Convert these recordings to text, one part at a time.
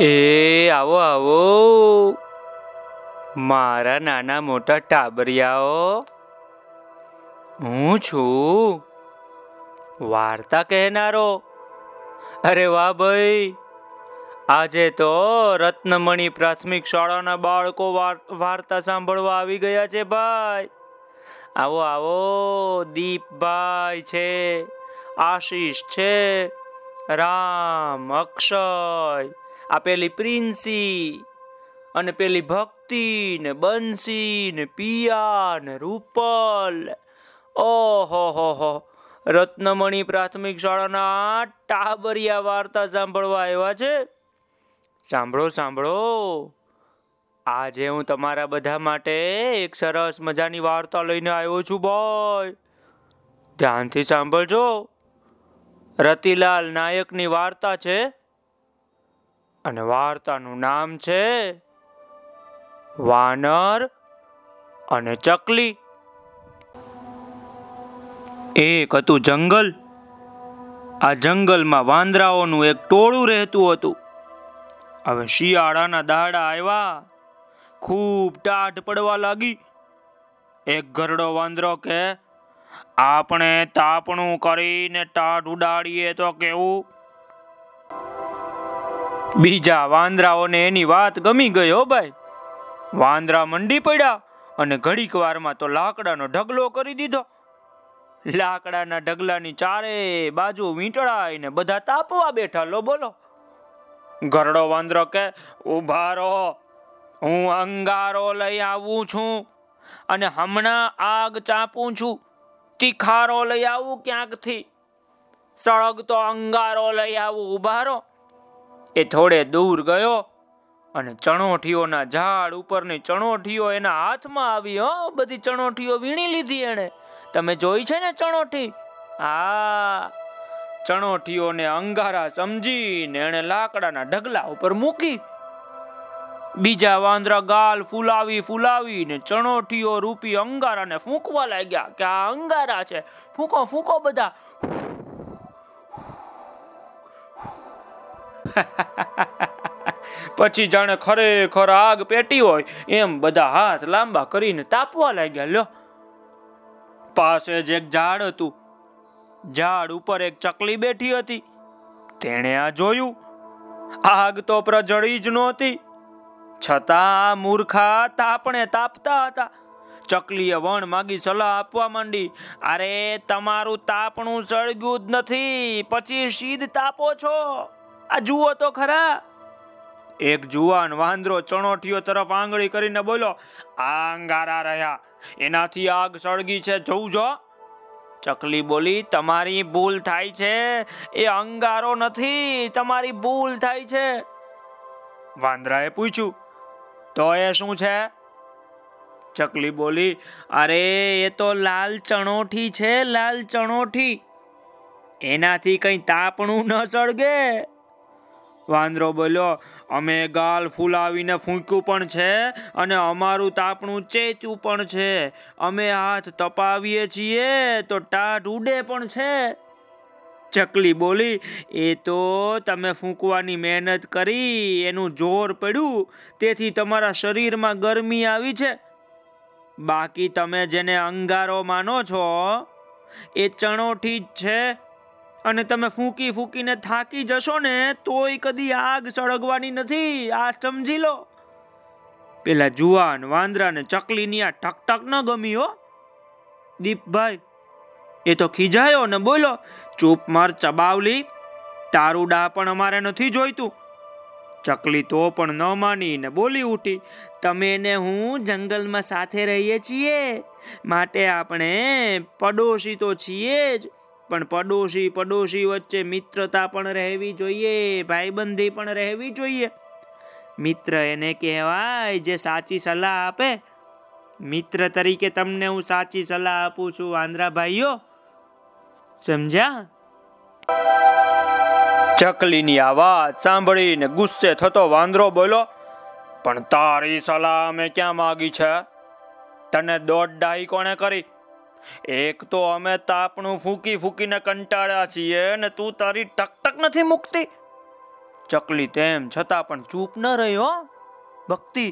એ, આવો આવો. મારા નાના મોટા ટાબરિયાઓ, હું છું. વાર્તા કહેનારો. અરે વાહ ભાઈ. આજે તો રત્નમણી પ્રાથમિક શાળાના બાળકો વાર- વાર્તા સાંભળવા આવી ગયા છે ભાઈ. આવો આવો. દીપભાઈ છે. આશીષ છે. રામ, અક્ષય. આ પેલી પ્રિન્સી અને પેલી ભક્તિ ને બંસી ને પિયા ને રૂપલ. ઓહો, હો હો. રત્નમણી પ્રાથમિક શાળાના ટાબરિયા વાર્તા સાંભળવા આવ્યા છે? સાંભળો સાંભળો. આજે હું તમારા બધા માટે એક સરસ મજાની વાર્તા લઈને આવ્યો છું, બોય. ધ્યાનથી સાંભળજો. રતિલાલ નાયકની વાર્તા છે. અને વાર્તાનું નામ છે વાનર અને ચકલી. એક હતું જંગલ. આ જંગલમાં વાંદરાઓનું એક ટોળું રહેતું હતું. હવે શિયાળાના દાડા આવ્યા. ખૂબ ટાઢ પડવા લાગી. એક ગરડો વાંદરો કે, આપણે તાપણું કરીને ટાઢ ઉડાડીએ તો કેવું? બીજા વાંદરાઓને એની વાત ગમી ગઈ હો ભાઈ. વાંદરા મંડી પડ્યા અને ઘડીક વારમાં તો લાકડાનો ઢગલો કરી દીધો. લાકડાના ઢગલાની ચારે બાજુ વીંટળાઈને બધા તાપવા બેઠા લો બોલો. ઘરડો વાંદરો કે, ઊભા રહો, હું અંગારો લઈ આવું છું અને હમણાં આગ ચાપું છું. તીખારો લઈ આવું ક્યાંકથી? સળગતો અંગારો લઈ આવું, ઊભા રહો. એ થોડે દૂર ગયો અને ચણોઠીઓના ઝાડ ઉપરની ચણોઠીઓ એના હાથમાં આવી, હો, બધી ચણોઠીઓ વીણી લીધી એણે. તમે જોઈ છે ને ચણોઠી? આ ચણોઠીઓને અંગારા સમજીને એણે લાકડાના ઢગલા ઉપર મૂકી. બીજા વાંદરા ગાલ ફૂલાવી, ફૂલાવીને ચણોઠીઓ રૂપી અંગારાને ફૂંકવા લાગ્યા કે આ અંગારા છે. ફૂંકો ફૂંકો બધા. પછી જાણે ખરેખર આગ પેટી હોય, એમ બધા હાથ લાંબા કરીને તાપવા લાગ્યા, લ્યો. પાસે જ એક ઝાડ હતું. ઝાડ ઉપર એક ચકલી બેઠી હતી. તેણે આ જોયું. આગ તો પ્રજળી જ નહોતી. છતાં મૂર્ખા તાપણે તાપતા હતા. ચકલીએ વણ માગી સલાહ આપવા માંડી, અરે, તમારું તાપણું સળગ્યું જ નથી, પછી સીધ તાપો છો. આ જુઓ તો ખરા. એક જુવાન વાંદરો ચણોઠીઓ તરફ આંગળી કરીને બોલો આ અંગારા રહ્યા. એનાથી આગ સળગી છે. જોઉં જો. ચકલી બોલી, તમારી ભૂલ થાય છે. એ અંગારો નથી. તમારી ભૂલ થાય છે. વાંદરાએ પૂછ્યું, તો એ શું છે? ચકલી બોલી, અરે, એ તો લાલ ચણોઠી છે, લાલ ચણોઠી. એનાથી કઈ તાપણું ન સળગે. વાંદરો બોલ્યો, અમે ગાલ ફૂલાવીને ફૂંક્યું પણ છે અને અમારું તાપણું ચેત્યું પણ છે. અમે હાથ તપાવીએ છીએ તો ટાટ ઉડે પણ છે. ચકલી બોલી, એ તો તમે ફૂંકવાની મહેનત કરી, એનું જોર પડ્યું, તેથી તમારા શરીરમાં ગરમી આવી છે. બાકી તમે જેને અંગારો માનો છો, એ ચણોઠી જ છે. અને તમે ફૂંકી ફૂંકીને થાકી જશો ને, તોય કદી આગ સળગવાની નથી. આ સમજી લો. પેલા જુવાન વાંદરાને ચકલીની આ ટક ટક ન ગમી હો. દીપભાઈ, એ તો ખીજાયો ને બોલો, ચૂપ માર ચબાવલી. તારું ડા પણ અમારે નથી જોઈતું. ચકલી તો પણ ન માની ને બોલી ઉઠી, તમે ને હું જંગલમાં સાથે રહીએ છીએ. માટે આપણે પડોશી તો છીએ જ. પણ પડોશી પડોશી વચ્ચે મિત્રતા પણ રહેવી જોઈએ, ભાઈબંધી પણ રહેવી જોઈએ. મિત્ર એને કહેવાય જે સાચી સલાહ આપે. મિત્ર તરીકે તમને હું સાચી સલાહ આપું છું, વાંદરા ભાઈઓ. સમજ્યા? ચકલીની આ વાત સાંભળીને ગુસ્સે થતો વાંદરો બોલો પણ તારી સલાહ અમે ક્યાં માગી છે? તને દોઢ ડાહી કોણે કરી? એક તો અમે તાપણું ફૂકી ફૂકીને કંટાળ્યા છીએ ને તું તારી ટકટક નથી મૂકતી? ચકલી તેમ છતાં પણ ચૂપ ન રહી હો, ભક્તિ.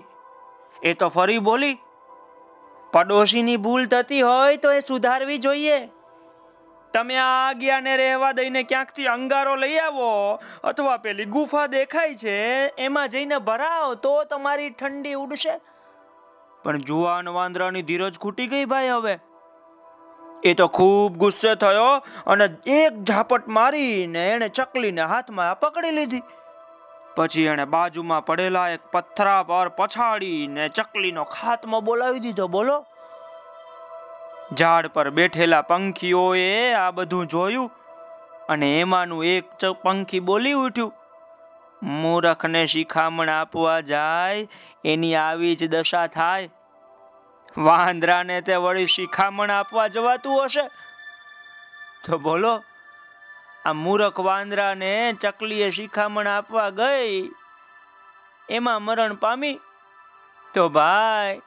એ તો ફરી બોલી, પડોશીની ભૂલ થતી હોય તો એ સુધારવી જોઈએ. તમે આ આજ્ઞાને રહેવા દઈને ક્યાંકથી અંગારો લઈ આવો અથવા પેલી ગુફા દેખાય છે, એમાં જઈને ભરાવ તો તમારી ઠંડી ઉડશે. પણ જુવાન વાંદરાની ધીરજ ખૂટી ગઈ ભાઈ હવે. એ તો ખૂબ ગુસ્સે થયો અને એક ઝાપટ મારીને એણે ચકલીને હાથમાં પકડી લીધી. પછી એણે બાજુમાં પડેલા એક પથરા પર પછાડીને ચકલીનો ખાતમો બોલાવી દીધો. બોલો. ઝાડ પર બેઠેલા પંખીઓએ આ બધું જોયું અને એમાંનું એક પંખી બોલી ઉઠ્યું, મૂરખને શિખામણ આપવા જાય, એની આવી જ દશા થાય વાંદરાને તે વળી શિખામણ આપવા જવાતું હશે? તો બોલો, આ મૂરખ વાંદરાને ચકલીએ શિખામણ આપવા ગઈ, એમાં મરણ પામી? તો ભાઈ,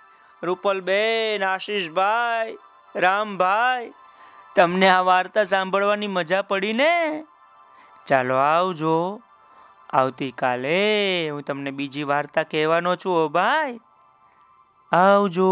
રૂપલબેન, આશીષભાઈ, રામભાઈ, તમને આ વાર્તા સાંભળવાની મજા પડી ને? ચાલો આવજો. આવતીકાલે હું તમને બીજી વાર્તા કહેવાનો છું, હો ભાઈ. આવજો